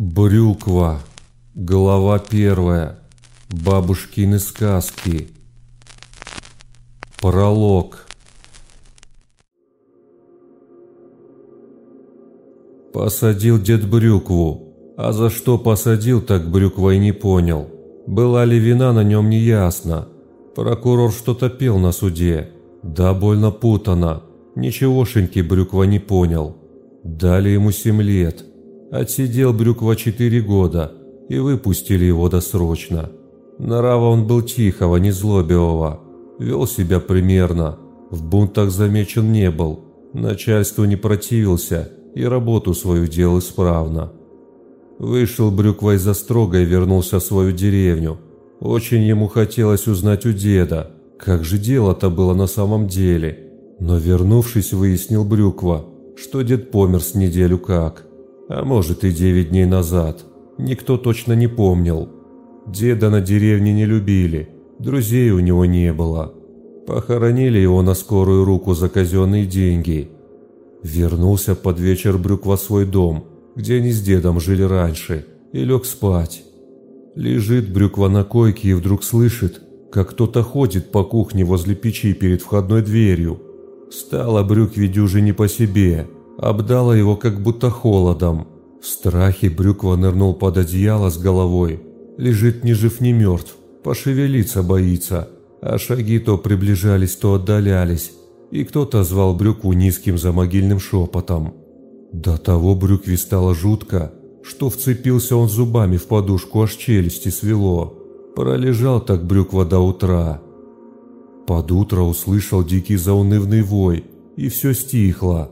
Брюква. Глава первая. Бабушкины сказки. Пролог. Посадил дед брюкву, а за что посадил, так брюква и не понял. Была ли вина на нем неясно. Прокурор что-то пел на суде. Да больно путано. Ничегошеньки брюква не понял. Дали ему семь лет. Отсидел Брюква четыре года и выпустили его досрочно. Нрава он был тихого, незлобивого, вел себя примерно, в бунтах замечен не был, начальству не противился и работу свою делал исправно. Вышел Брюква из строга и вернулся в свою деревню. Очень ему хотелось узнать у деда, как же дело-то было на самом деле. Но вернувшись, выяснил Брюква, что дед помер с неделю как а может и девять дней назад. Никто точно не помнил. Деда на деревне не любили, друзей у него не было. Похоронили его на скорую руку за казенные деньги. Вернулся под вечер Брюк во свой дом, где они с дедом жили раньше, и лег спать. Лежит Брюква на койке и вдруг слышит, как кто-то ходит по кухне возле печи перед входной дверью. Стало Брюкве дюже не по себе – обдало его как будто холодом. В страхе Брюква нырнул под одеяло с головой. Лежит ни жив, ни мертв, пошевелиться боится, а шаги то приближались, то отдалялись, и кто-то звал Брюкву низким замогильным шепотом. До того Брюкве стало жутко, что вцепился он зубами в подушку, аж челюсти свело. Пролежал так Брюква до утра. Под утро услышал дикий заунывный вой, и все стихло.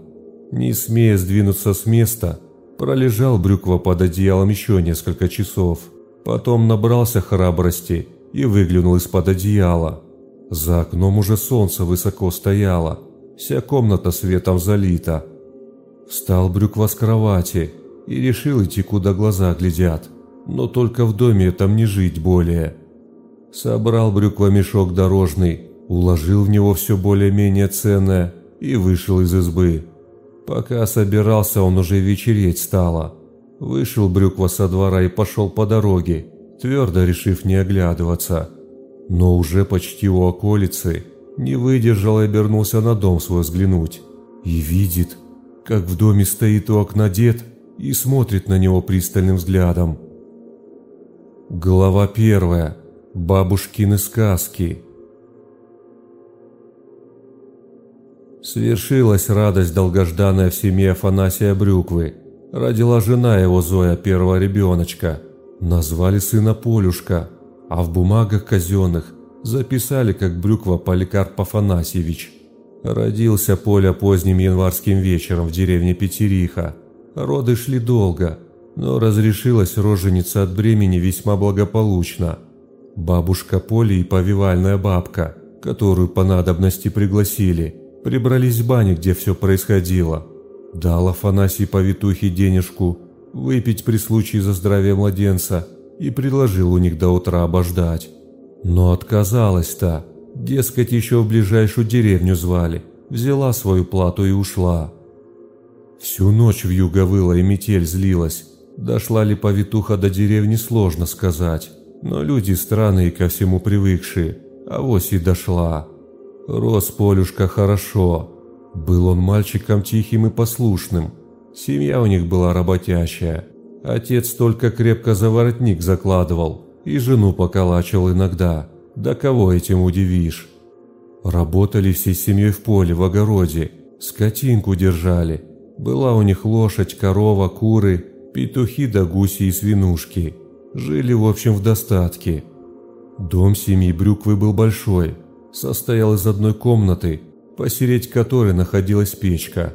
Не смея сдвинуться с места, пролежал Брюква под одеялом еще несколько часов. Потом набрался храбрости и выглянул из-под одеяла. За окном уже солнце высоко стояло, вся комната светом залита. Встал Брюква с кровати и решил идти, куда глаза глядят, но только в доме там не жить более. Собрал Брюква мешок дорожный, уложил в него все более-менее ценное и вышел из избы. Пока собирался, он уже вечереть стало. Вышел Брюква со двора и пошел по дороге, твердо решив не оглядываться. Но уже почти у околицы не выдержал и обернулся на дом свой взглянуть. И видит, как в доме стоит у окна дед и смотрит на него пристальным взглядом. Глава первая. Бабушкины сказки. Свершилась радость долгожданная в семье Афанасия Брюквы. Родила жена его Зоя первого ребеночка. Назвали сына Полюшка, а в бумагах казенных записали как Брюква Поликарп Афанасьевич. Родился Поля поздним январским вечером в деревне Петериха. Роды шли долго, но разрешилась роженица от бремени весьма благополучно. Бабушка Поли и повивальная бабка, которую по надобности пригласили – Прибрались в бане, где все происходило. Дал Афанасий повитухе денежку выпить при случае за здравие младенца и предложил у них до утра обождать. Но отказалась-то, дескать, еще в ближайшую деревню звали, взяла свою плату и ушла. Всю ночь в юго выла и метель злилась. Дошла ли повитуха до деревни, сложно сказать. Но люди странные ко всему привыкшие, а вось и дошла. Рос Полюшка хорошо. Был он мальчиком тихим и послушным. Семья у них была работящая. Отец только крепко за воротник закладывал и жену поколачивал иногда. Да кого этим удивишь? Работали всей семьей в поле, в огороде, скотинку держали. Была у них лошадь, корова, куры, петухи да гуси и свинушки. Жили, в общем, в достатке. Дом семьи Брюквы был большой – состоял из одной комнаты, посередь которой находилась печка.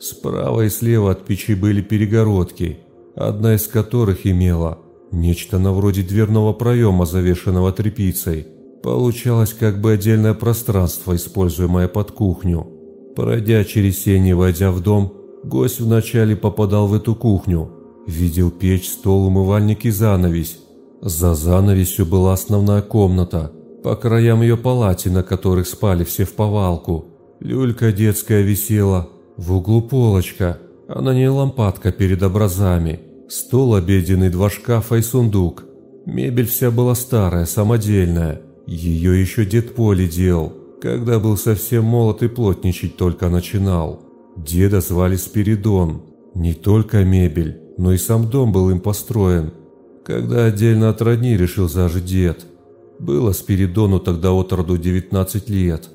Справа и слева от печи были перегородки, одна из которых имела нечто на вроде дверного проема, завешенного тряпицей. Получалось как бы отдельное пространство, используемое под кухню. Пройдя через сень и войдя в дом, гость вначале попадал в эту кухню. Видел печь, стол, умывальник и занавесь. За занавесью была основная комната – по краям ее палати, на которых спали все в повалку. Люлька детская висела, в углу полочка, а на ней лампадка перед образами. Стол обеденный, два шкафа и сундук. Мебель вся была старая, самодельная. Ее еще дед Поли делал, когда был совсем молод и плотничать только начинал. Деда звали Спиридон. Не только мебель, но и сам дом был им построен. Когда отдельно от родни решил зажить дед. Было Спиридону тогда от роду 19 лет.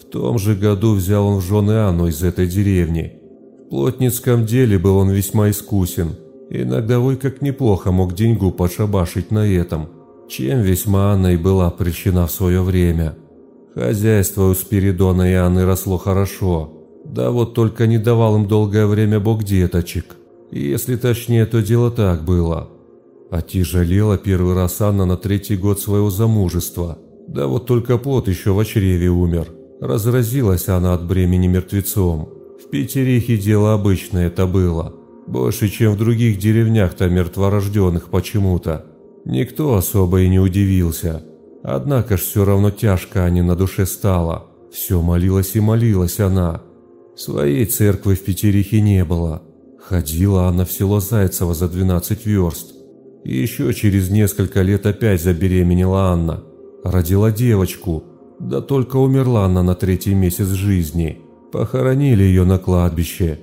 В том же году взял он в жены Анну из этой деревни. В плотницком деле был он весьма искусен. Иногда ой как неплохо мог деньгу подшабашить на этом, чем весьма Анна и была причина в свое время. Хозяйство у Спиридона и Анны росло хорошо, да вот только не давал им долгое время бог деточек. Если точнее, то дело так было. Отяжелела первый раз Анна на третий год своего замужества. Да вот только плод еще в чреве умер. Разразилась она от бремени мертвецом. В Петерихе дело обычное это было. Больше, чем в других деревнях-то мертворожденных почему-то. Никто особо и не удивился. Однако ж все равно тяжко Ане на душе стало. Все молилась и молилась она. Своей церкви в Петерихе не было. Ходила она в село Зайцево за 12 верст. И еще через несколько лет опять забеременела Анна. Родила девочку. Да только умерла она на третий месяц жизни. Похоронили ее на кладбище.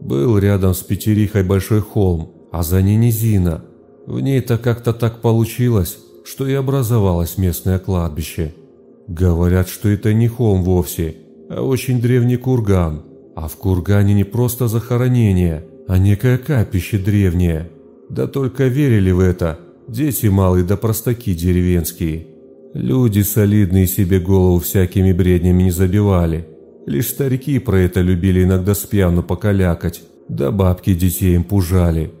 Был рядом с Петерихой большой холм, а за ней низина. В ней-то как-то так получилось, что и образовалось местное кладбище. Говорят, что это не холм вовсе, а очень древний курган. А в кургане не просто захоронение, а некое капище древнее. Да только верили в это дети малые да простаки деревенские. Люди солидные себе голову всякими бреднями не забивали. Лишь старики про это любили иногда спьяну покалякать, да бабки детей им пужали.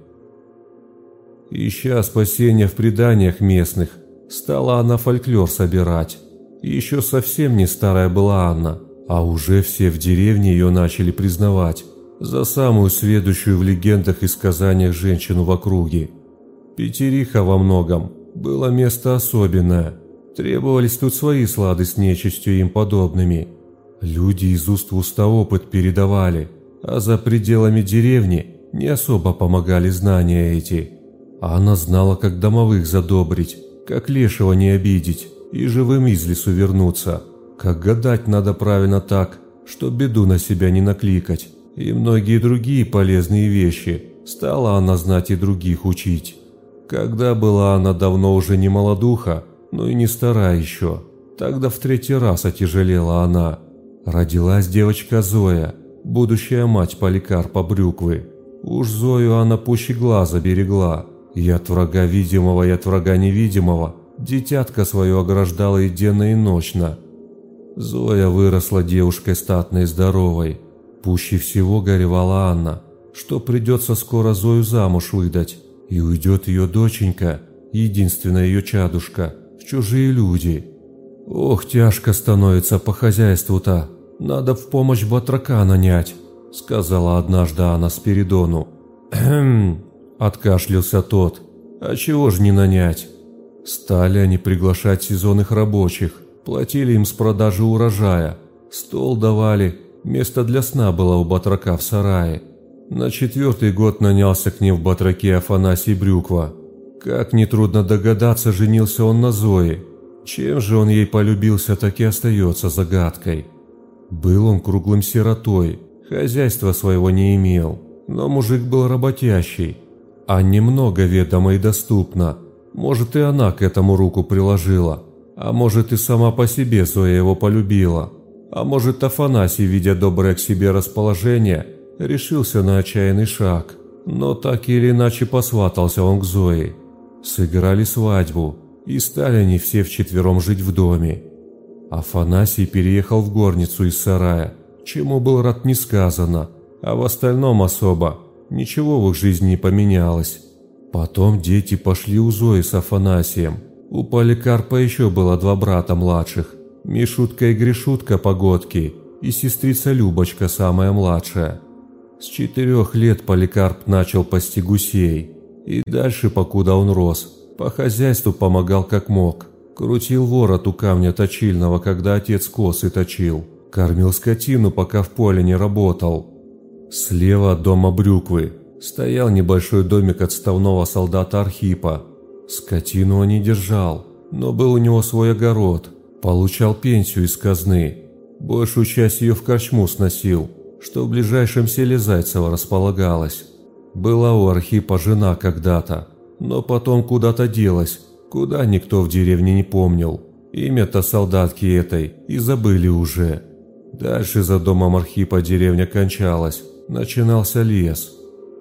Ища спасения в преданиях местных, стала она фольклор собирать. Еще совсем не старая была Анна, а уже все в деревне ее начали признавать за самую сведущую в легендах и сказаниях женщину в округе. Петериха во многом было место особенное. Требовались тут свои слады с нечистью им подобными. Люди из уст в уста опыт передавали, а за пределами деревни не особо помогали знания эти. А она знала, как домовых задобрить, как лешего не обидеть и живым из лесу вернуться – как гадать надо правильно так, что беду на себя не накликать. И многие другие полезные вещи стала она знать и других учить. Когда была она давно уже не молодуха, но и не стара еще, тогда в третий раз отяжелела она. Родилась девочка Зоя, будущая мать Поликарпа Брюквы. Уж Зою она пуще глаза берегла, и от врага видимого, и от врага невидимого дитятка свое ограждала и денно, и ночно – Зоя выросла девушкой статной и здоровой. Пуще всего горевала Анна, что придется скоро Зою замуж выдать, и уйдет ее доченька, единственная ее чадушка, в чужие люди. Ох, тяжко становится по хозяйству-то, надо в помощь батрака нанять, сказала однажды Анна Спиридону. «Кхм», откашлялся тот, а чего ж не нанять? Стали они приглашать сезонных рабочих, Платили им с продажи урожая, стол давали, место для сна было у батрака в сарае. На четвертый год нанялся к ним в батраке Афанасий Брюква. Как нетрудно догадаться, женился он на Зое. Чем же он ей полюбился, так и остается загадкой. Был он круглым сиротой, хозяйства своего не имел, но мужик был работящий. А немного ведомо и доступно. Может и она к этому руку приложила. А может и сама по себе Зоя его полюбила. А может Афанасий, видя доброе к себе расположение, решился на отчаянный шаг. Но так или иначе посватался он к Зое. Сыграли свадьбу, и стали они все вчетвером жить в доме. Афанасий переехал в горницу из сарая, чему был рад не сказано, а в остальном особо ничего в их жизни не поменялось. Потом дети пошли у Зои с Афанасием – у Поликарпа еще было два брата младших, Мишутка и Гришутка Погодки и сестрица Любочка самая младшая. С четырех лет Поликарп начал пасти гусей, и дальше, покуда он рос, по хозяйству помогал как мог. Крутил ворот у камня точильного, когда отец косы точил. Кормил скотину, пока в поле не работал. Слева от дома Брюквы стоял небольшой домик отставного солдата Архипа. Скотину он не держал, но был у него свой огород, получал пенсию из казны. Большую часть ее в корчму сносил, что в ближайшем селе Зайцево располагалось. Была у Архипа жена когда-то, но потом куда-то делась, куда никто в деревне не помнил. Имя-то солдатки этой и забыли уже. Дальше за домом Архипа деревня кончалась, начинался лес.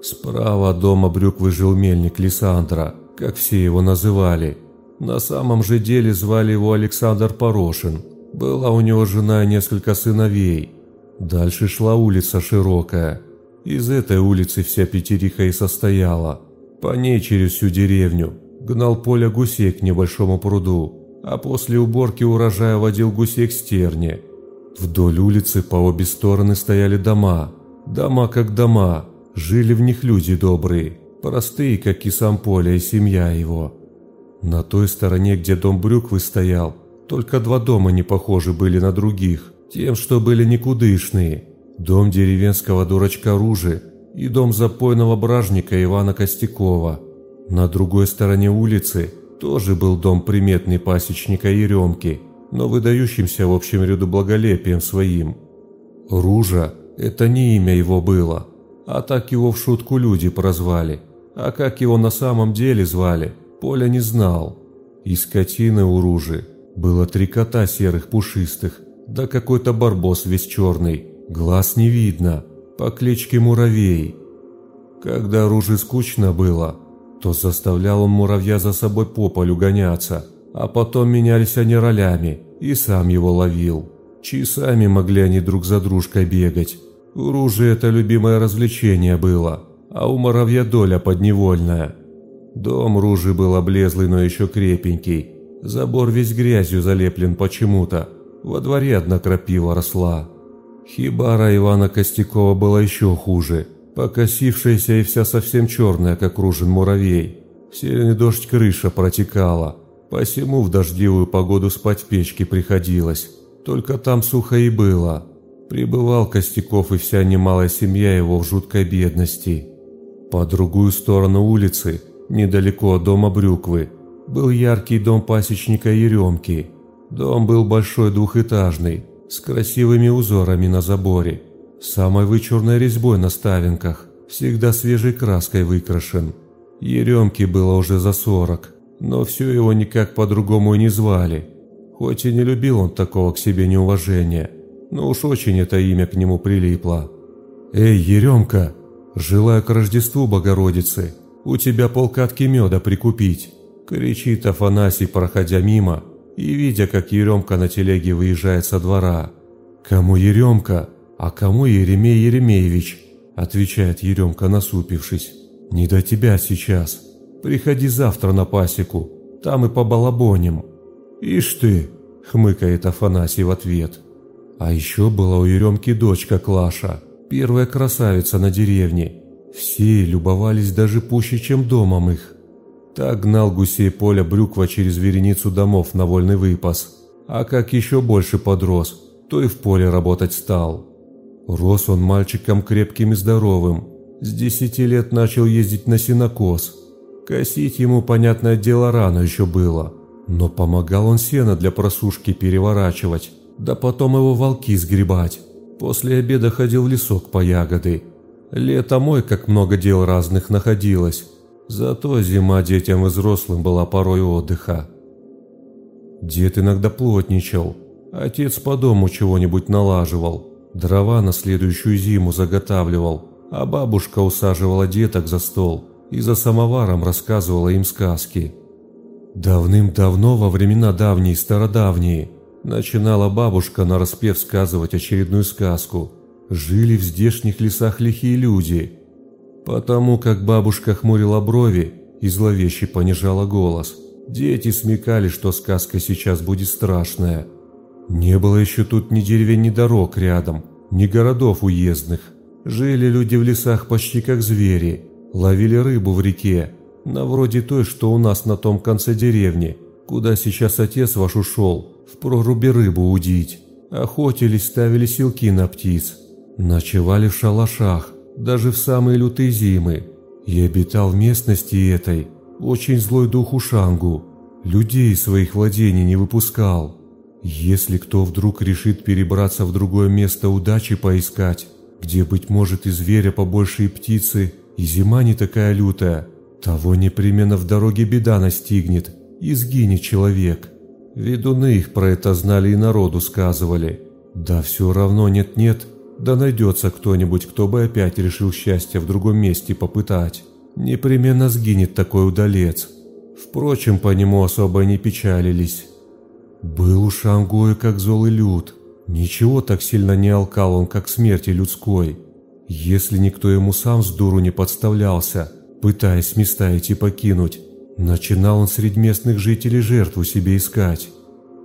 Справа дома Брюквы жил мельник Лисандра, как все его называли. На самом же деле звали его Александр Порошин. Была у него жена и несколько сыновей. Дальше шла улица широкая. Из этой улицы вся Петериха и состояла. По ней через всю деревню гнал поле гусей к небольшому пруду, а после уборки урожая водил гусей к стерне. Вдоль улицы по обе стороны стояли дома. Дома как дома, жили в них люди добрые, простые, как и сам Поля и семья его. На той стороне, где дом Брюквы стоял, только два дома не похожи были на других, тем, что были никудышные – дом деревенского дурачка Ружи и дом запойного бражника Ивана Костякова. На другой стороне улицы тоже был дом приметный пасечника Еремки, но выдающимся в общем ряду благолепием своим. Ружа – это не имя его было, а так его в шутку люди прозвали, а как его на самом деле звали, Поля не знал. И скотины у Ружи было три кота серых пушистых, да какой-то барбос весь черный – Глаз не видно, по кличке Муравей. Когда Руже скучно было, то заставлял он муравья за собой по полю гоняться, а потом менялись они ролями, и сам его ловил. Часами могли они друг за дружкой бегать. У Ружи это любимое развлечение было, а у муравья доля подневольная. Дом Ружи был облезлый, но еще крепенький. Забор весь грязью залеплен почему-то. Во дворе одна крапива росла. Хибара Ивана Костякова была еще хуже, покосившаяся и вся совсем черная, как ружен муравей. Сильный дождь крыша протекала, посему в дождливую погоду спать в печке приходилось. Только там сухо и было. Прибывал Костяков и вся немалая семья его в жуткой бедности. По другую сторону улицы, недалеко от дома Брюквы, был яркий дом пасечника Еремки. Дом был большой двухэтажный, с красивыми узорами на заборе, самой вычурной резьбой на ставинках, всегда свежей краской выкрашен. Еремке было уже за сорок, но все его никак по-другому и не звали. Хоть и не любил он такого к себе неуважения, но уж очень это имя к нему прилипло. «Эй, Еремка, желаю к Рождеству Богородицы, у тебя полкатки меда прикупить!» кричит Афанасий, проходя мимо и видя, как Еремка на телеге выезжает со двора. «Кому Еремка, а кому Еремей Еремеевич?» отвечает Еремка, насупившись. «Не до тебя сейчас. Приходи завтра на пасеку, там и побалабоним». «Ишь ты!» – хмыкает Афанасий в ответ. А еще была у Еремки дочка Клаша, первая красавица на деревне. Все любовались даже пуще, чем домом их. Так гнал гусей поля Брюква через вереницу домов на вольный выпас. А как еще больше подрос, то и в поле работать стал. Рос он мальчиком крепким и здоровым. С десяти лет начал ездить на синокос. Косить ему, понятное дело, рано еще было. Но помогал он сено для просушки переворачивать, да потом его волки сгребать. После обеда ходил в лесок по ягоды. Летом мой как много дел разных находилось. Зато зима детям и взрослым была порой отдыха. Дед иногда плотничал, отец по дому чего-нибудь налаживал, дрова на следующую зиму заготавливал, а бабушка усаживала деток за стол и за самоваром рассказывала им сказки. Давным-давно, во времена давние стародавние, начинала бабушка нараспев сказывать очередную сказку. Жили в здешних лесах лихие люди – Потому как бабушка хмурила брови и зловеще понижала голос, дети смекали, что сказка сейчас будет страшная. Не было еще тут ни деревень, ни дорог рядом, ни городов уездных. Жили люди в лесах почти как звери, ловили рыбу в реке, на вроде той, что у нас на том конце деревни, куда сейчас отец ваш ушел, в проруби рыбу удить. Охотились, ставили силки на птиц, ночевали в шалашах, даже в самые лютые зимы, И обитал в местности этой очень злой дух Ушангу, людей из своих владений не выпускал. Если кто вдруг решит перебраться в другое место удачи поискать, где, быть может, и зверя побольше, и птицы, и зима не такая лютая, того непременно в дороге беда настигнет, и сгинет человек. Ведуны их про это знали и народу сказывали. Да все равно нет-нет, да найдется кто-нибудь, кто бы опять решил счастье в другом месте попытать. Непременно сгинет такой удалец. Впрочем, по нему особо не печалились. Был у Шангоя как зол и люд. Ничего так сильно не алкал он, как смерти людской. Если никто ему сам с дуру не подставлялся, пытаясь места эти покинуть, начинал он среди местных жителей жертву себе искать.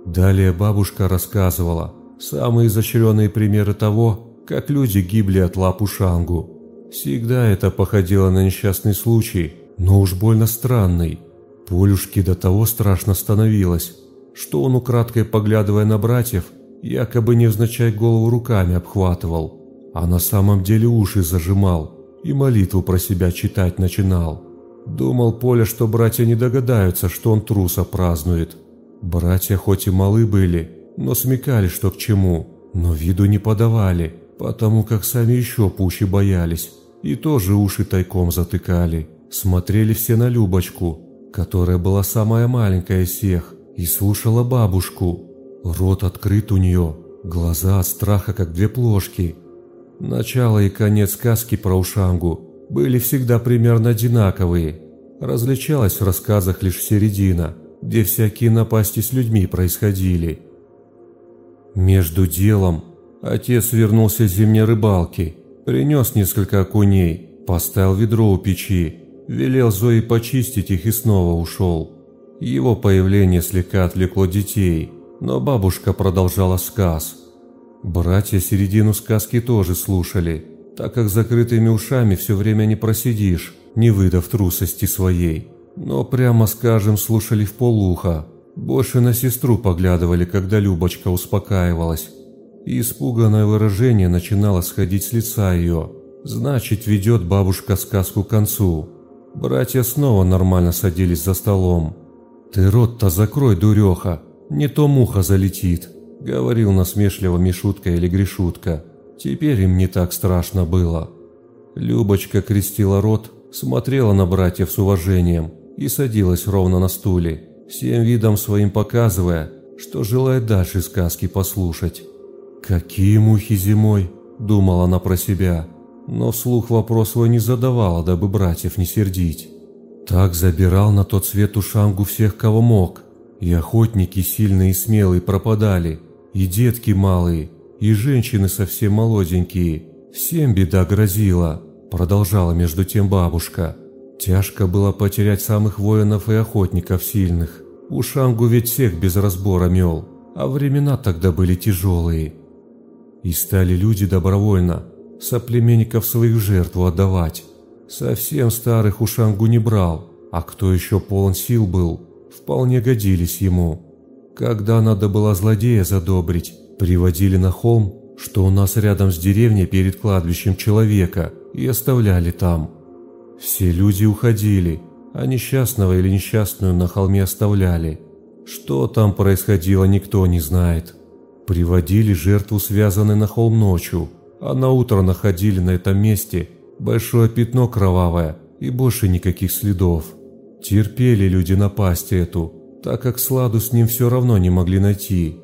Далее бабушка рассказывала самые изощренные примеры того, как люди гибли от лап Ушангу. Всегда это походило на несчастный случай, но уж больно странный. Полюшке до того страшно становилось, что он, украдкой поглядывая на братьев, якобы невзначай голову руками обхватывал, а на самом деле уши зажимал и молитву про себя читать начинал. Думал Поля, что братья не догадаются, что он труса празднует. Братья хоть и малы были, но смекали, что к чему, но виду не подавали, потому как сами еще пуще боялись, и тоже уши тайком затыкали. Смотрели все на Любочку, которая была самая маленькая из всех, и слушала бабушку. Рот открыт у нее, глаза от страха, как две плошки. Начало и конец сказки про Ушангу были всегда примерно одинаковые. Различалась в рассказах лишь середина, где всякие напасти с людьми происходили. Между делом отец вернулся с зимней рыбалки, принес несколько окуней, поставил ведро у печи, велел Зои почистить их и снова ушел. Его появление слегка отвлекло детей, но бабушка продолжала сказ. Братья середину сказки тоже слушали, так как закрытыми ушами все время не просидишь, не выдав трусости своей. Но прямо скажем, слушали в полуха. Больше на сестру поглядывали, когда Любочка успокаивалась. И испуганное выражение начинало сходить с лица ее. Значит, ведет бабушка сказку к концу. Братья снова нормально садились за столом. «Ты рот-то закрой, дуреха, не то муха залетит», — говорил насмешливо Мишутка или Гришутка. Теперь им не так страшно было. Любочка крестила рот, смотрела на братьев с уважением и садилась ровно на стуле, всем видом своим показывая, что желает дальше сказки послушать. «Какие мухи зимой?» – думала она про себя, но вслух вопрос свой не задавала, дабы братьев не сердить. Так забирал на тот свет Ушангу всех, кого мог. И охотники сильные и смелые пропадали, и детки малые, и женщины совсем молоденькие. Всем беда грозила, продолжала между тем бабушка. Тяжко было потерять самых воинов и охотников сильных. Ушангу ведь всех без разбора мел, а времена тогда были тяжелые. И стали люди добровольно соплеменников своих жертву отдавать. Совсем старых Ушангу не брал, а кто еще полон сил был, вполне годились ему. Когда надо было злодея задобрить, приводили на холм, что у нас рядом с деревней перед кладбищем человека, и оставляли там. Все люди уходили, а несчастного или несчастную на холме оставляли. Что там происходило, никто не знает. Приводили жертву, связанной на холм ночью, а на утро находили на этом месте Большое пятно кровавое и больше никаких следов. Терпели люди напасть эту, так как сладу с ним все равно не могли найти.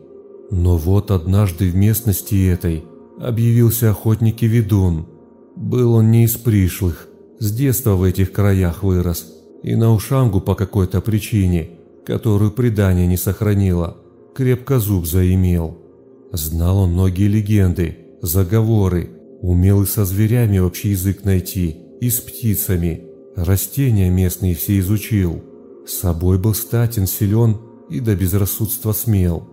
Но вот однажды в местности этой объявился охотник и ведун. Был он не из пришлых, с детства в этих краях вырос, и на ушангу по какой-то причине, которую предание не сохранило, крепко зуб заимел. Знал он многие легенды, заговоры, Умел и со зверями общий язык найти, и с птицами. Растения местные все изучил. С собой был статен, силен и до безрассудства смел.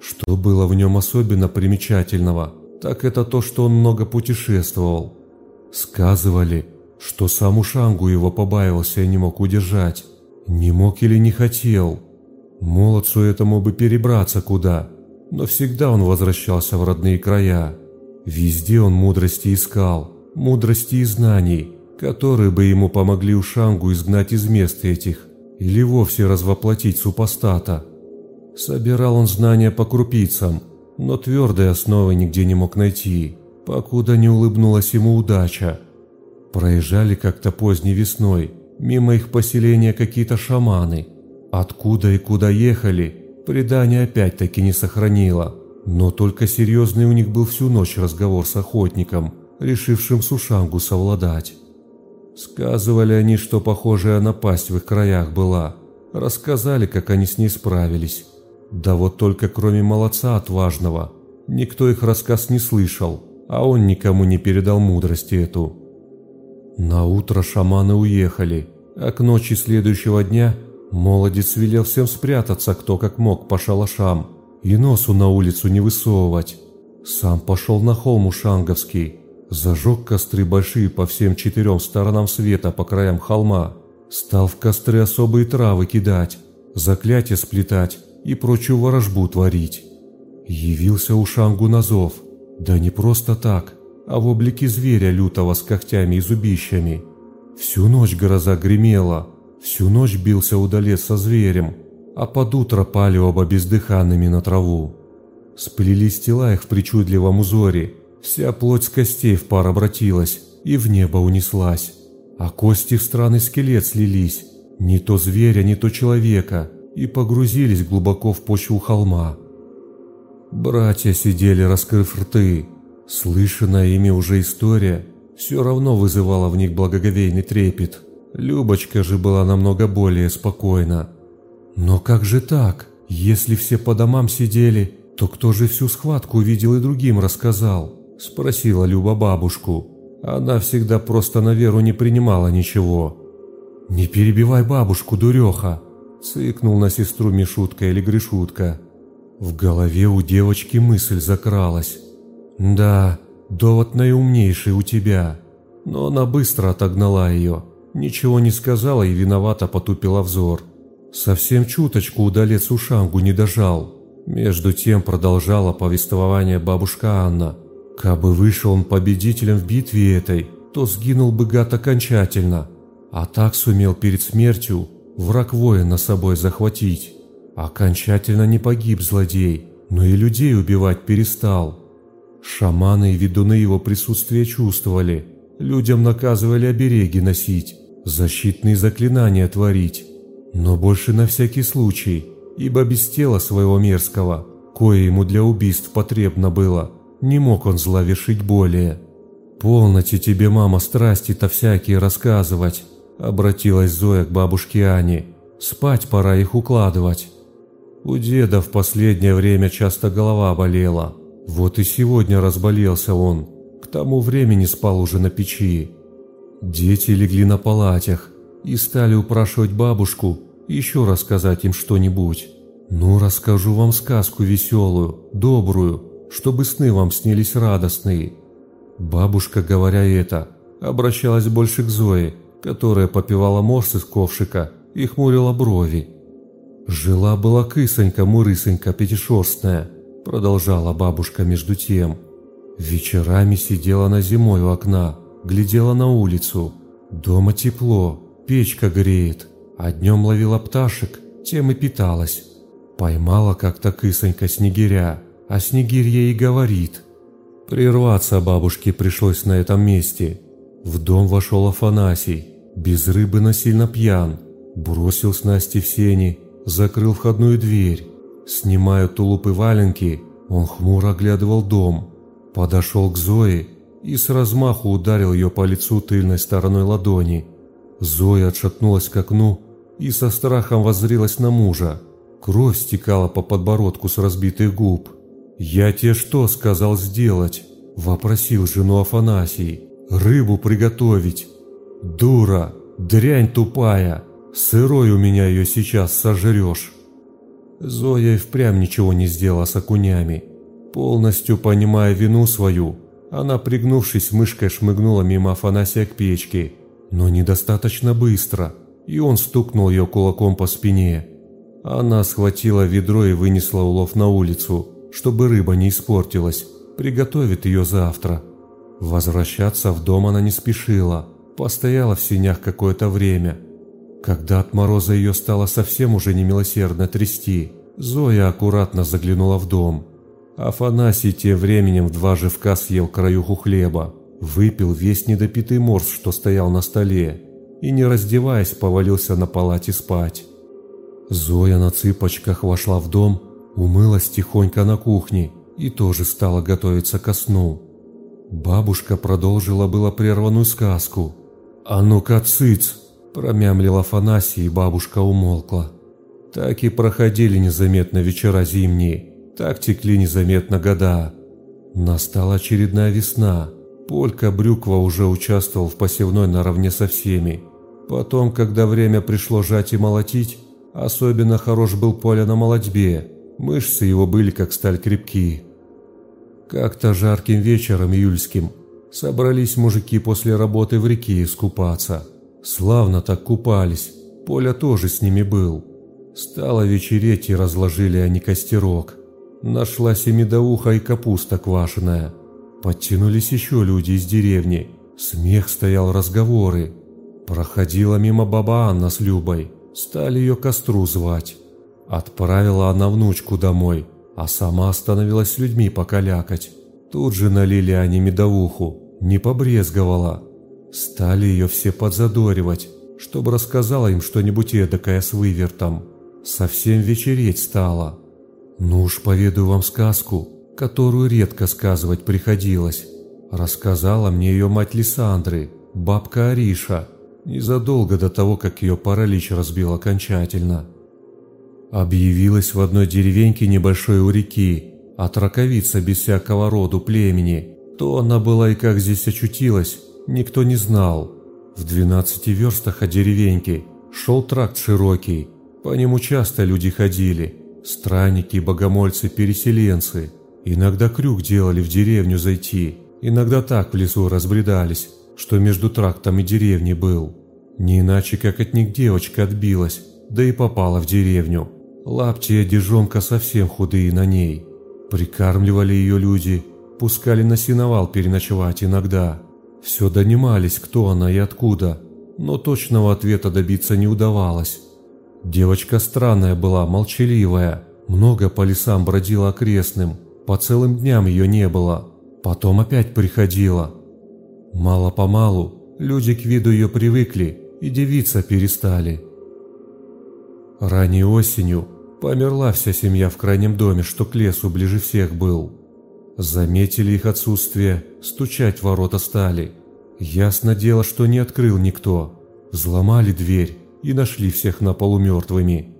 Что было в нем особенно примечательного, так это то, что он много путешествовал. Сказывали, что сам Ушангу его побаивался и не мог удержать. Не мог или не хотел. Молодцу этому бы перебраться куда, но всегда он возвращался в родные края. Везде он мудрости искал, мудрости и знаний, которые бы ему помогли Ушангу изгнать из мест этих или вовсе развоплотить супостата. Собирал он знания по крупицам, но твердой основы нигде не мог найти, покуда не улыбнулась ему удача. Проезжали как-то поздней весной, мимо их поселения какие-то шаманы. Откуда и куда ехали, предание опять-таки не сохранило. Но только серьезный у них был всю ночь разговор с охотником, решившим Сушангу совладать. Сказывали они, что похожая напасть в их краях была. Рассказали, как они с ней справились. Да вот только кроме молодца отважного, никто их рассказ не слышал, а он никому не передал мудрости эту. На утро шаманы уехали, а к ночи следующего дня молодец велел всем спрятаться кто как мог по шалашам и носу на улицу не высовывать. Сам пошел на холм Ушанговский, зажег костры большие по всем четырем сторонам света по краям холма, стал в костры особые травы кидать, заклятия сплетать и прочую ворожбу творить. Явился Ушангу на зов, да не просто так, а в облике зверя лютого с когтями и зубищами. Всю ночь гроза гремела, всю ночь бился удалец со зверем, а под утро пали оба бездыханными на траву. Сплелись тела их в причудливом узоре, вся плоть с костей в пар обратилась и в небо унеслась, а кости в странный скелет слились, не то зверя, не то человека – и погрузились глубоко в почву холма. Братья сидели, раскрыв рты. Слышанная ими уже история все равно вызывала в них благоговейный трепет. Любочка же была намного более спокойна. Но как же так? Если все по домам сидели, то кто же всю схватку видел и другим рассказал? Спросила Люба бабушку. Она всегда просто на веру не принимала ничего. «Не перебивай бабушку, дуреха!» Цыкнул на сестру Мишутка или Гришутка. В голове у девочки мысль закралась. «Да, довод наиумнейший у тебя». Но она быстро отогнала ее. Ничего не сказала и виновато потупила взор. Совсем чуточку удалец ушангу не дожал. Между тем продолжала повествование бабушка Анна. Кабы вышел он победителем в битве этой, то сгинул бы гад окончательно. А так сумел перед смертью враг воина собой захватить. Окончательно не погиб злодей, но и людей убивать перестал. Шаманы и ведуны его присутствие чувствовали, людям наказывали обереги носить, защитные заклинания творить. Но больше на всякий случай, ибо без тела своего мерзкого, кое ему для убийств потребно было, не мог он зла вершить более. «Полноте тебе, мама, страсти-то всякие рассказывать, Обратилась Зоя к бабушке Ане. Спать пора их укладывать. У деда в последнее время часто голова болела. Вот и сегодня разболелся он. К тому времени спал уже на печи. Дети легли на палатях и стали упрашивать бабушку еще рассказать им что-нибудь. Ну, расскажу вам сказку веселую, добрую, чтобы сны вам снились радостные. Бабушка, говоря это, обращалась больше к Зое, которая попивала морс из ковшика и хмурила брови. «Жила-была кысонька-мурысонька пятишерстная», – продолжала бабушка между тем. Вечерами сидела на зимой у окна, глядела на улицу. Дома тепло, печка греет, а днем ловила пташек, тем и питалась. Поймала как-то кысонька снегиря, а снегирь ей говорит. Прерваться бабушке пришлось на этом месте. В дом вошел Афанасий, без рыбы, но сильно пьян. Бросил снасти в сени, закрыл входную дверь. Снимая тулуп и валенки, он хмуро оглядывал дом. Подошел к Зое и с размаху ударил ее по лицу тыльной стороной ладони. Зоя отшатнулась к окну и со страхом воззрилась на мужа. Кровь стекала по подбородку с разбитых губ. «Я тебе что сказал сделать?» – вопросил жену Афанасий. «Рыбу приготовить, «Дура! Дрянь тупая! Сырой у меня ее сейчас сожрешь!» Зоя и впрямь ничего не сделала с окунями. Полностью понимая вину свою, она, пригнувшись мышкой, шмыгнула мимо Афанасия к печке, но недостаточно быстро, и он стукнул ее кулаком по спине. Она схватила ведро и вынесла улов на улицу, чтобы рыба не испортилась, приготовит ее завтра. Возвращаться в дом она не спешила – Постояла в синях какое-то время. Когда от мороза ее стало совсем уже немилосердно трясти, Зоя аккуратно заглянула в дом. Афанасий тем временем в два живка съел краюху хлеба, выпил весь недопитый морс, что стоял на столе, и, не раздеваясь, повалился на палате спать. Зоя на цыпочках вошла в дом, умылась тихонько на кухне и тоже стала готовиться ко сну. Бабушка продолжила было прерванную сказку. «А ну-ка, цыц!» – промямлил Афанасий, и бабушка умолкла. Так и проходили незаметно вечера зимние, так текли незаметно года. Настала очередная весна. Полька Брюква уже участвовал в посевной наравне со всеми. Потом, когда время пришло жать и молотить, особенно хорош был Поля на молодьбе, мышцы его были как сталь крепкие. Как-то жарким вечером июльским собрались мужики после работы в реке искупаться. Славно так купались, Поля тоже с ними был. Стало вечереть и разложили они костерок. Нашлась и медоуха, и капуста квашеная. Подтянулись еще люди из деревни. Смех стоял, разговоры. Проходила мимо баба Анна с Любой. Стали ее костру звать. Отправила она внучку домой, а сама остановилась с людьми покалякать. Тут же налили они медовуху, не побрезговала. Стали ее все подзадоривать, чтобы рассказала им что-нибудь эдакое с вывертом. Совсем вечереть стало. Ну уж поведу вам сказку, которую редко сказывать приходилось. Рассказала мне ее мать Лисандры, бабка Ариша, незадолго до того, как ее паралич разбил окончательно. Объявилась в одной деревеньке небольшой у реки, отраковица без всякого роду племени. Кто она была и как здесь очутилась, никто не знал. В двенадцати верстах от деревеньки шел тракт широкий, по нему часто люди ходили, странники, богомольцы, переселенцы. Иногда крюк делали в деревню зайти, иногда так в лесу разбредались, что между трактом и деревней был. Не иначе, как от них девочка отбилась, да и попала в деревню. Лапти и совсем худые на ней. Прикармливали ее люди, пускали на сеновал переночевать иногда. Все донимались, кто она и откуда, но точного ответа добиться не удавалось. Девочка странная была, молчаливая, много по лесам бродила окрестным, по целым дням ее не было, потом опять приходила. Мало-помалу люди к виду ее привыкли и девиться перестали. Ранней осенью померла вся семья в крайнем доме, что к лесу ближе всех был. Заметили их отсутствие, стучать в ворота стали. Ясно дело, что не открыл никто. Взломали дверь, и нашли всех на полу мертвыми.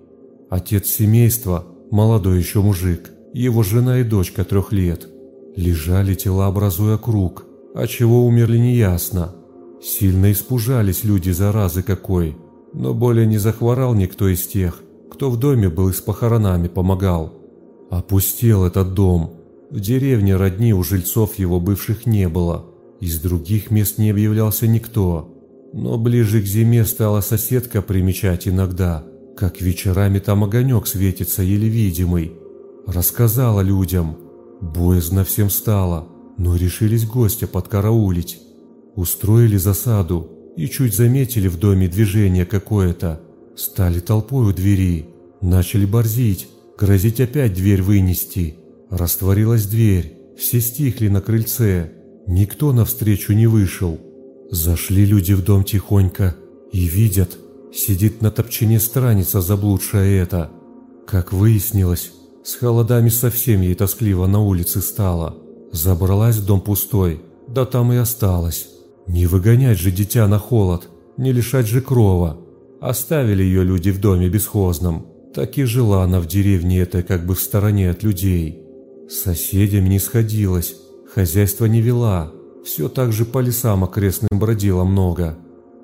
Отец семейства, молодой еще мужик, его жена и дочка трех лет. Лежали тела, образуя круг, а чего умерли неясно. Сильно испужались люди заразы какой, но более не захворал никто из тех, кто в доме был и с похоронами помогал. Опустел этот дом. В деревне родни у жильцов его бывших не было. Из других мест не объявлялся никто. Но ближе к зиме стала соседка примечать иногда, как вечерами там огонек светится еле видимый. Рассказала людям. Боязно всем стало, но решились гостя подкараулить. Устроили засаду и чуть заметили в доме движение какое-то. Стали толпой у двери, начали борзить, грозить опять дверь вынести. Растворилась дверь, все стихли на крыльце, никто навстречу не вышел. Зашли люди в дом тихонько и видят, сидит на топчине страница заблудшая эта. Как выяснилось, с холодами совсем ей тоскливо на улице стало. Забралась в дом пустой, да там и осталась. Не выгонять же дитя на холод, не лишать же крова. Оставили ее люди в доме бесхозном. Так и жила она в деревне этой как бы в стороне от людей. С соседями не сходилась, хозяйство не вела, все так же по лесам окрестным бродила много.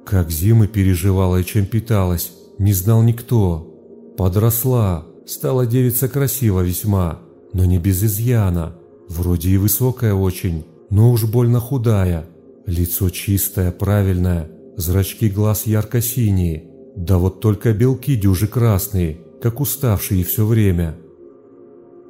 Как зимы переживала и чем питалась, не знал никто. Подросла, стала девица красива весьма, но не без изъяна. Вроде и высокая очень, но уж больно худая. Лицо чистое, правильное, зрачки глаз ярко-синие. Да вот только белки дюжи красные, как уставшие все время.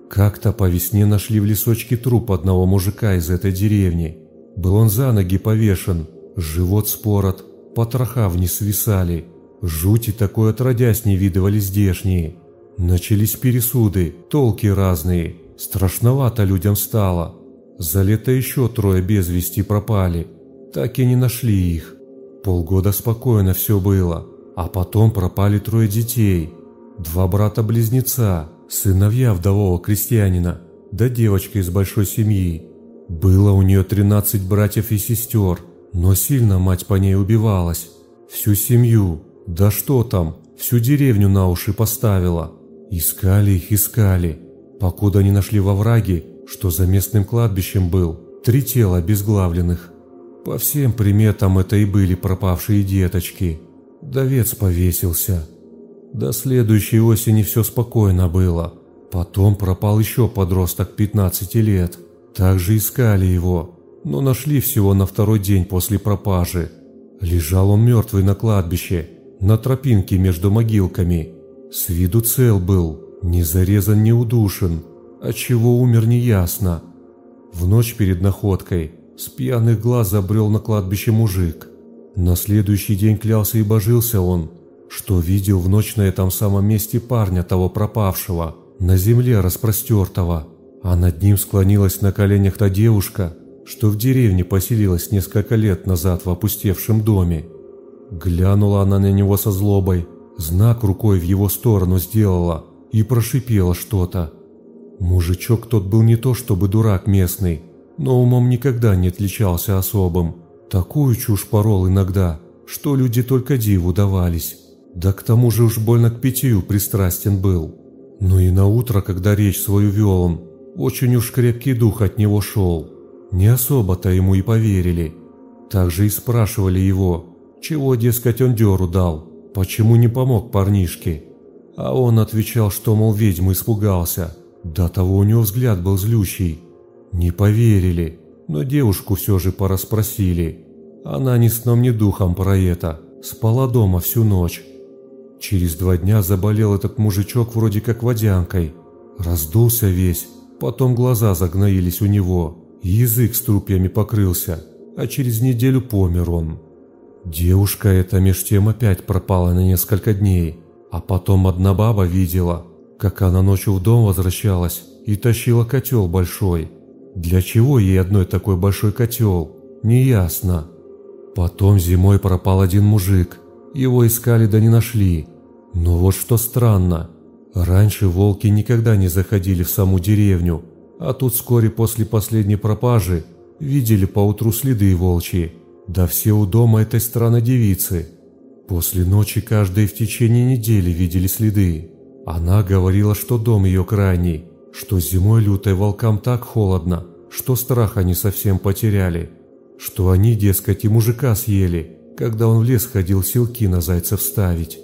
Как-то по весне нашли в лесочке труп одного мужика из этой деревни. Был он за ноги повешен, Живот спорот, потроха вниз свисали. Жути такое отродясь не видывали здешние. Начались пересуды, толки разные. Страшновато людям стало. За лето еще трое без вести пропали. Так и не нашли их. Полгода спокойно все было. А потом пропали трое детей. Два брата-близнеца, сыновья вдового крестьянина, да девочка из большой семьи. Было у нее 13 братьев и сестер, но сильно мать по ней убивалась. Всю семью, да что там, всю деревню на уши поставила. Искали их, искали, покуда не нашли во враге, что за местным кладбищем был, три тела обезглавленных. По всем приметам это и были пропавшие деточки. Довец повесился. До следующей осени все спокойно было. Потом пропал еще подросток 15 лет. Также искали его, но нашли всего на второй день после пропажи. Лежал он мертвый на кладбище, на тропинке между могилками. С виду цел был, не зарезан, не удушен. От чего умер, неясно. В ночь перед находкой с пьяных глаз забрел на кладбище мужик. На следующий день клялся и божился он, что видел в ночь на этом самом месте парня того пропавшего, на земле распростертого а над ним склонилась на коленях та девушка, что в деревне поселилась несколько лет назад в опустевшем доме. Глянула она на него со злобой, знак рукой в его сторону сделала и прошипела что-то. Мужичок тот был не то чтобы дурак местный, но умом никогда не отличался особым. Такую чушь порол иногда, что люди только диву давались. Да к тому же уж больно к питью пристрастен был. Но и на утро, когда речь свою вел он, очень уж крепкий дух от него шел. Не особо-то ему и поверили. Также и спрашивали его, чего, дескать, он дёру дал, почему не помог парнишке. А он отвечал, что, мол, ведьмы испугался. До того у него взгляд был злющий. Не поверили, но девушку все же пораспросили. Она ни сном, ни духом про это, спала дома всю ночь. Через два дня заболел этот мужичок вроде как водянкой. Раздулся весь, Потом глаза загноились у него, язык струпьями покрылся, а через неделю помер он. Девушка эта меж тем опять пропала на несколько дней, а потом одна баба видела, как она ночью в дом возвращалась и тащила котел большой. Для чего ей одной такой большой котел, неясно. Потом зимой пропал один мужик, его искали да не нашли. Но вот что странно, Раньше волки никогда не заходили в саму деревню, а тут вскоре после последней пропажи видели поутру следы волчьи, да все у дома этой странной девицы. После ночи каждые в течение недели видели следы. Она говорила, что дом ее крайний, что зимой лютой волкам так холодно, что страх они совсем потеряли, что они, дескать, и мужика съели, когда он в лес ходил силки на зайцев ставить.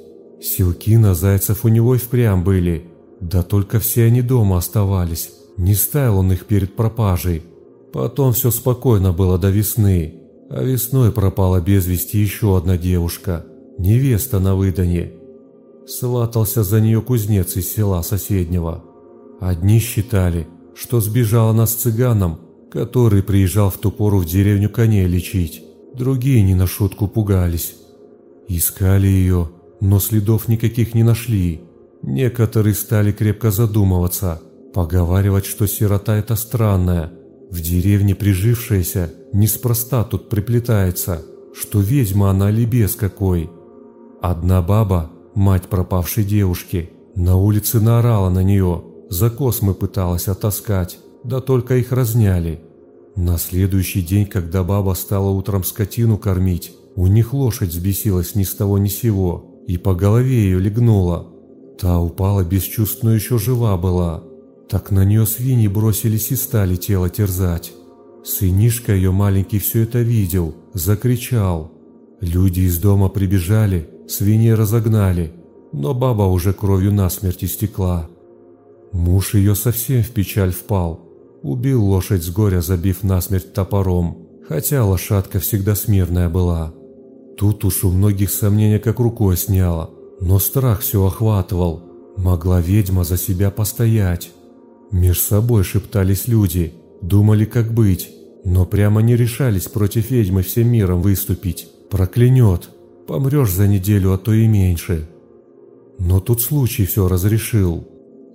Силки на зайцев у него и впрямь были, да только все они дома оставались, не ставил он их перед пропажей. Потом все спокойно было до весны, а весной пропала без вести еще одна девушка, невеста на выдане. Сватался за нее кузнец из села соседнего. Одни считали, что сбежала она с цыганом, который приезжал в ту пору в деревню коней лечить. Другие не на шутку пугались. Искали ее, но следов никаких не нашли. Некоторые стали крепко задумываться, поговаривать, что сирота это странная, в деревне прижившаяся, неспроста тут приплетается, что ведьма она или без какой. Одна баба, мать пропавшей девушки, на улице наорала на нее, за космы пыталась отаскать, да только их разняли. На следующий день, когда баба стала утром скотину кормить, у них лошадь взбесилась ни с того ни сего, и по голове ее легнула. Та упала без чувств, но еще жива была. Так на нее свиньи бросились и стали тело терзать. Сынишка ее маленький все это видел, закричал. Люди из дома прибежали, свиней разогнали, но баба уже кровью насмерть истекла. Муж ее совсем в печаль впал, убил лошадь с горя, забив насмерть топором, хотя лошадка всегда смирная была. Тут уж у многих сомнения как рукой сняло, но страх все охватывал. Могла ведьма за себя постоять. Меж собой шептались люди, думали как быть, но прямо не решались против ведьмы всем миром выступить. Проклянет. Помрешь за неделю, а то и меньше. Но тут случай все разрешил.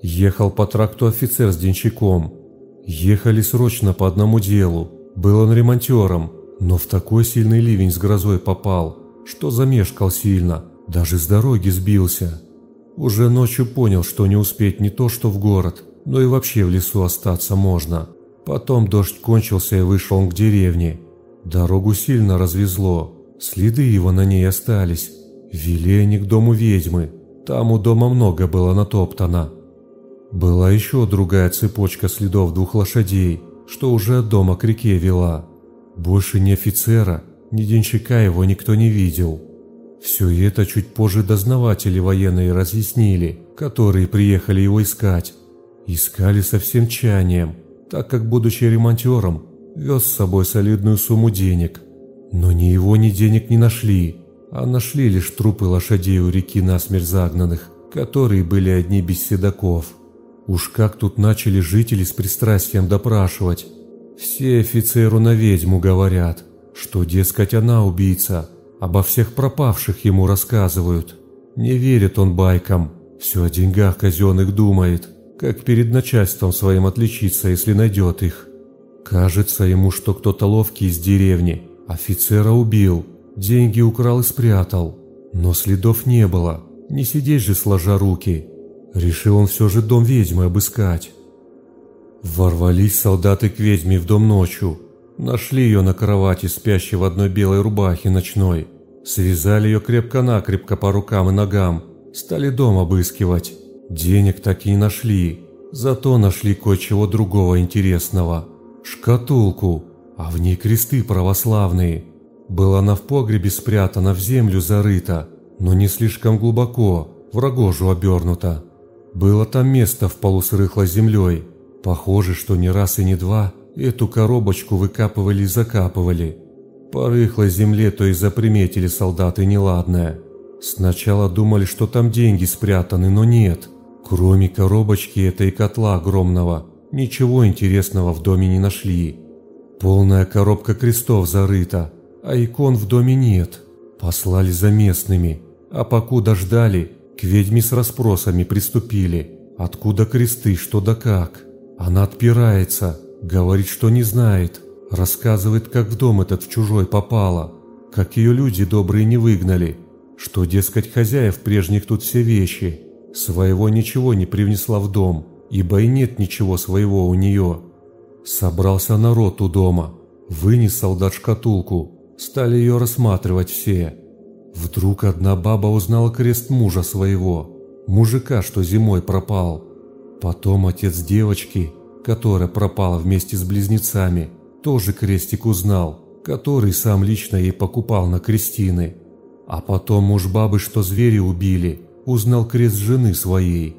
Ехал по тракту офицер с денщиком. Ехали срочно по одному делу. Был он ремонтером, но в такой сильный ливень с грозой попал, что замешкал сильно, даже с дороги сбился. Уже ночью понял, что не успеть не то что в город, но и вообще в лесу остаться можно. Потом дождь кончился и вышел он к деревне. Дорогу сильно развезло, следы его на ней остались. Вели они к дому ведьмы, там у дома много было натоптано. Была еще другая цепочка следов двух лошадей, что уже от дома к реке вела. Больше ни офицера, ни денщика его никто не видел. Все это чуть позже дознаватели военные разъяснили, которые приехали его искать. Искали со всем чанием, так как, будучи ремонтером, вез с собой солидную сумму денег. Но ни его, ни денег не нашли, а нашли лишь трупы лошадей у реки насмерть загнанных, которые были одни без седаков. Уж как тут начали жители с пристрастием допрашивать. Все офицеру на ведьму говорят, что, дескать, она убийца, обо всех пропавших ему рассказывают. Не верит он байкам, все о деньгах казенных думает, как перед начальством своим отличиться, если найдет их. Кажется ему, что кто-то ловкий из деревни офицера убил, деньги украл и спрятал. Но следов не было, не сидеть же сложа руки. Решил он все же дом ведьмы обыскать. Ворвались солдаты к ведьме в дом ночью. Нашли ее на кровати, спящей в одной белой рубахе ночной. Связали ее крепко-накрепко по рукам и ногам. Стали дом обыскивать. Денег так и не нашли. Зато нашли кое-чего другого интересного. Шкатулку, а в ней кресты православные. Была она в погребе спрятана, в землю зарыта, но не слишком глубоко, в рогожу обернута. Было там место в полу с рыхлой землей. Похоже, что не раз и не два эту коробочку выкапывали и закапывали. По рыхлой земле то и заприметили солдаты неладное. Сначала думали, что там деньги спрятаны, но нет. Кроме коробочки этой котла огромного, ничего интересного в доме не нашли. Полная коробка крестов зарыта, а икон в доме нет. Послали за местными, а покуда ждали, к ведьме с расспросами приступили. Откуда кресты, что да как. Она отпирается, говорит, что не знает. Рассказывает, как в дом этот в чужой попала, как ее люди добрые не выгнали, что, дескать, хозяев прежних тут все вещи. Своего ничего не привнесла в дом, ибо и нет ничего своего у нее. Собрался народ у дома, вынес солдат шкатулку, Стали ее рассматривать все. Вдруг одна баба узнала крест мужа своего, мужика, что зимой пропал. Потом отец девочки, которая пропала вместе с близнецами, тоже крестик узнал, который сам лично ей покупал на крестины. А потом муж бабы, что звери убили, узнал крест жены своей.